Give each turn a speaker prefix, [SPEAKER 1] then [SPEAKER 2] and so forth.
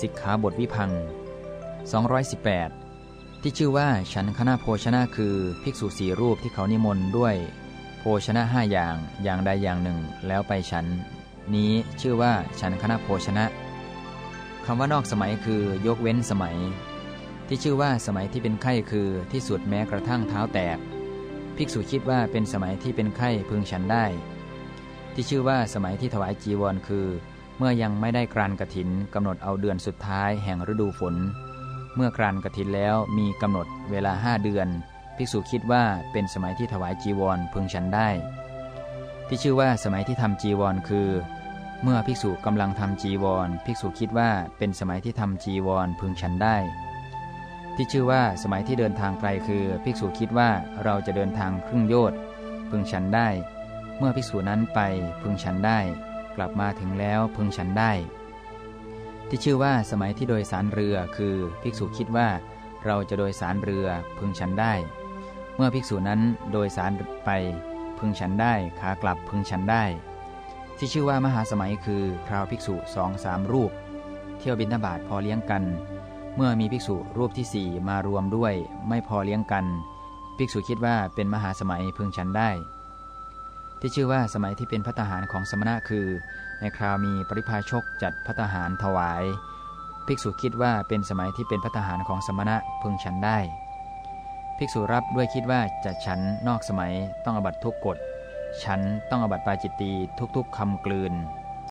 [SPEAKER 1] สิกขาบทวิพัง218 ที่ชื่อว่าฉันคณะโภชนะคือภิกษุสีรูปที่เขานิมนต์ด้วย โภชนะห้าอย่างอย่างใดอย่างหนึ่งแล้วไปฉัน นี้ชื่อว่าฉันคณะโภชนะคำว่านอกสมัยคือยกเว้นสมัย ที่ชื่อว่าสมัยที่เป็นไข้คือที่สุดแม้กระทั่งเท้าแตก ภิกษุคิดว่าเป็นสมัยที่เป็นไข้พึงฉันได้ ที่ชื่อว่าสมัยที่ถวายจีวรคือ เมื่อยังไม่ได้กรานกระถินกำหนดเอาเดือนสุดท้ายแห่งฤดูฝน เมื่อกรานกระถินแล้วมีกำหนดเวลาห้าเดือน ภิกษุคิดว่าเป็นสมัยที่ถวายจีวรพึงฉันได้ ที่ชื่อว่าสมัยที่ทำจีวรคือ เมื่อภิกษุกำลังทำจีวร ภิกษุคิดว่าเป็นสมัยที่ทำจีวรพึงฉันได้ ที่ชื่อว่าสมัยที่เดินทางไกลคือ ภิกษุคิดว่าเราจะเดินทางครึ่งโยชน์พึงฉันได้ เมื่อภิกษุนั้นไปพึงฉันได้ กลับมาถึงแล้วพึงฉันได้ ที่ชื่อว่าสมัยที่โดยสารเรือคือภิกษุคิดว่าเราจะโดยสารเรือพึงฉันได้ เมื่อภิกษุนั้นโดยสารไปพึงฉันได้ขากลับพึงฉันได้ ที่ชื่อว่ามหาสมัยคือคราวภิกษุสองสามรูป เที่ยวบิณฑบาตพอเลี้ยงกัน เมื่อมีภิกษุรูปที่สี่มารวมด้วย ไม่พอเลี้ยงกัน ภิกษุคิดว่าเป็นมหาสมัยพึงฉันได้ ที่ชื่อว่าสมัยที่เป็นพัตหารของสมณะคือ ในคราวมีปริพาชกจัดพัตหารถวาย ภิกษุคิดว่าเป็นสมัยที่เป็นพัตหารของสมณะพึงฉันได้ ภิกษุรับด้วยคิดว่าจะฉันนอกสมัยต้องอบัตทุกกฎฉันต้องอบัตปาจิตตีทุกๆคำกลืน